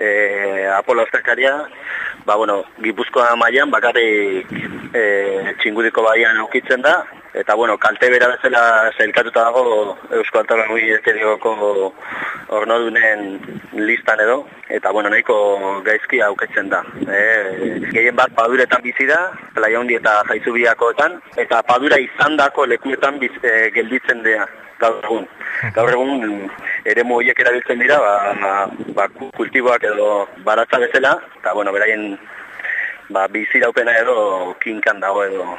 e, Apolo Aztakaria, ba, bueno, Gipuzkoa mailan bakarrik e, txingudiko baian aukitzen da, eta, bueno, kalte bera bezala zailkatuta dago Eusko Altabagui Eterioko ornodunen listan edo, eta, bueno, nahiko gaizki aukitzen da. E, gehien bat paduretan bizi da, playa hundi eta jaizubiakoetan, eta padura izandako lekuetan biz, e, gelditzen dea gaur egun. Gaur egun ere horiek erabiltzen dira, ba, ba, kultiboak edo baratza bezala, eta bueno, beraien ba, bizi daupena edo kinkan dago edo